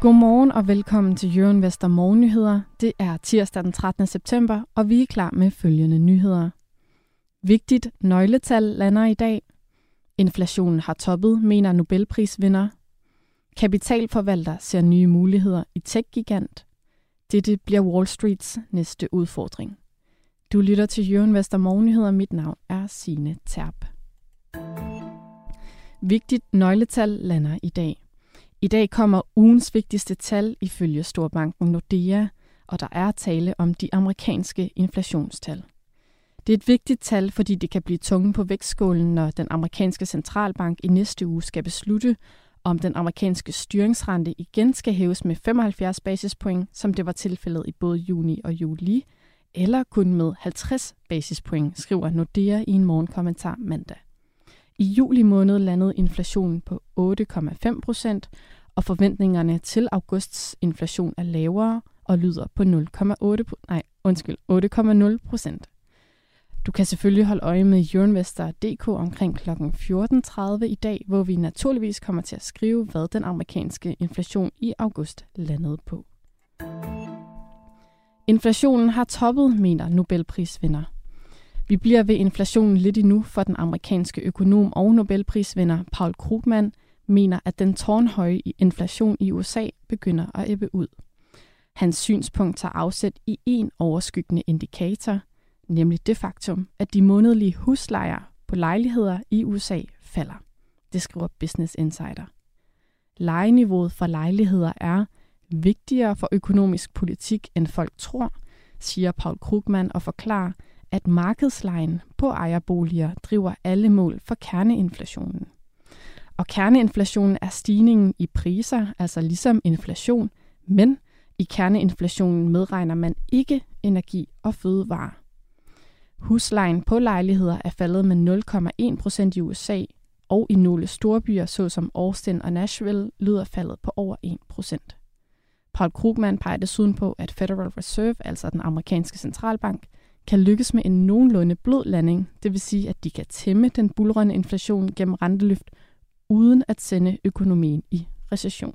Godmorgen og velkommen til Jørgen Vester Morgennyheder. Det er tirsdag den 13. september, og vi er klar med følgende nyheder. Vigtigt nøgletal lander i dag. Inflationen har toppet, mener Nobelprisvinder. Kapitalforvalter ser nye muligheder i tech-gigant. Dette bliver Wall Streets næste udfordring. Du lytter til Jørgen Vester Morgennyheder. Mit navn er Sine Terp. Vigtigt nøgletal lander i dag. I dag kommer ugens vigtigste tal ifølge Storbanken Nordea, og der er tale om de amerikanske inflationstal. Det er et vigtigt tal, fordi det kan blive tunge på vægtskålen, når den amerikanske centralbank i næste uge skal beslutte, om den amerikanske styringsrente igen skal hæves med 75 basispoint, som det var tilfældet i både juni og juli, eller kun med 50 basispoint, skriver Nordea i en morgenkommentar mandag. I juli måned landede inflationen på 8,5 procent, og forventningerne til augusts inflation er lavere og lyder på 0,8 nej, undskyld, 8,0 procent. Du kan selvfølgelig holde øje med Euroinvestor.dk omkring kl. 14.30 i dag, hvor vi naturligvis kommer til at skrive, hvad den amerikanske inflation i august landede på. Inflationen har toppet, mener Nobelprisvinder. Vi bliver ved inflationen lidt endnu, for den amerikanske økonom og Nobelprisvinder Paul Krugman mener, at den tårnhøje inflation i USA begynder at ebbe ud. Hans synspunkt tager afsæt i en overskyggende indikator, nemlig det faktum, at de månedlige huslejer på lejligheder i USA falder. Det skriver Business Insider. Lejeniveauet for lejligheder er vigtigere for økonomisk politik, end folk tror, siger Paul Krugman og forklarer, at markedslejen på ejerboliger driver alle mål for kerneinflationen. Og kerneinflationen er stigningen i priser, altså ligesom inflation, men i kerneinflationen medregner man ikke energi og fødevare. Huslejen på lejligheder er faldet med 0,1 procent i USA, og i nogle storbyer såsom Austin og Nashville lyder faldet på over 1 procent. Paul Krugman peger desuden på, at Federal Reserve, altså den amerikanske centralbank, kan lykkes med en nogenlunde blød landing, det vil sige, at de kan tæmme den bulrende inflation gennem renteløft, uden at sende økonomien i recession.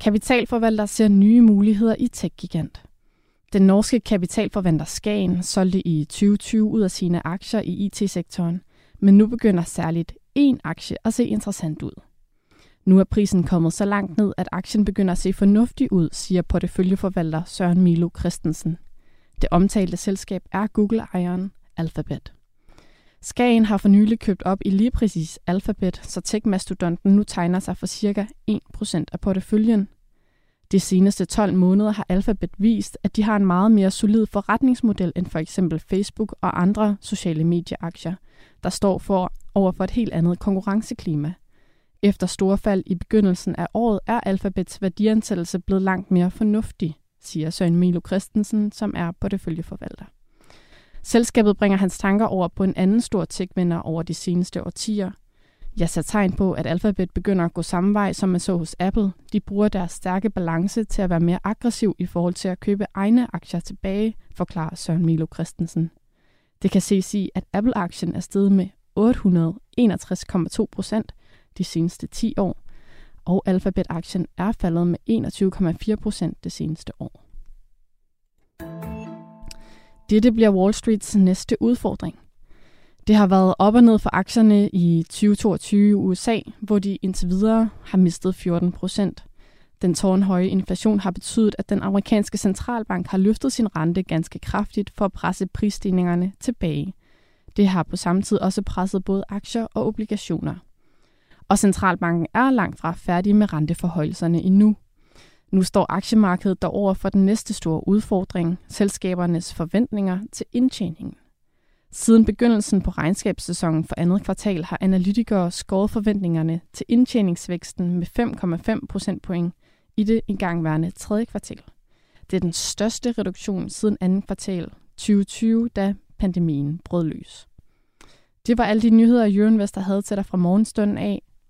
Kapitalforvalter ser nye muligheder i tech-gigant. Den norske kapitalforvalter Skagen solgte i 2020 ud af sine aktier i IT-sektoren, men nu begynder særligt én aktie at se interessant ud. Nu er prisen kommet så langt ned, at aktien begynder at se fornuftig ud, siger porteføljeforvalter Søren Milo Christensen. Det omtalte selskab er Google-ejeren Alphabet. Skagen har for nylig købt op i lige præcis Alphabet, så tech-mastodonten nu tegner sig for cirka 1% af porteføljen. De seneste 12 måneder har Alphabet vist, at de har en meget mere solid forretningsmodel end for eksempel Facebook og andre sociale medieaktier, der står for over for et helt andet konkurrenceklima. Efter store fald i begyndelsen af året er Alphabets værdiansættelse blevet langt mere fornuftig siger Søren Milo Christensen, som er porteføljeforvalter. Selskabet bringer hans tanker over på en anden stor tech-vinder over de seneste årtier. Jeg ser tegn på, at Alphabet begynder at gå samme vej, som man så hos Apple. De bruger deres stærke balance til at være mere aggressiv i forhold til at købe egne aktier tilbage, forklarer Søren Milo Christensen. Det kan ses i, at Apple-aktien er steget med 861,2 procent de seneste 10 år, og Alphabet-aktien er faldet med 21,4 procent det seneste år. Dette bliver Wall Streets næste udfordring. Det har været op og ned for aktierne i 2022 i USA, hvor de indtil videre har mistet 14 procent. Den tårnhøje inflation har betydet, at den amerikanske centralbank har løftet sin rente ganske kraftigt for at presse prisstigningerne tilbage. Det har på samme tid også presset både aktier og obligationer. Og centralbanken er langt fra færdig med renteforhøjelserne endnu. Nu står aktiemarkedet derover for den næste store udfordring, selskabernes forventninger til indtjeningen. Siden begyndelsen på regnskabssæsonen for andet kvartal har analytikere skåret forventningerne til indtjeningsvæksten med 5,5 procentpoint i det igangværende tredje kvartal. Det er den største reduktion siden andet kvartal 2020, da pandemien brød løs. Det var alle de nyheder, Jørgen Vester havde til dig fra morgenstunden af.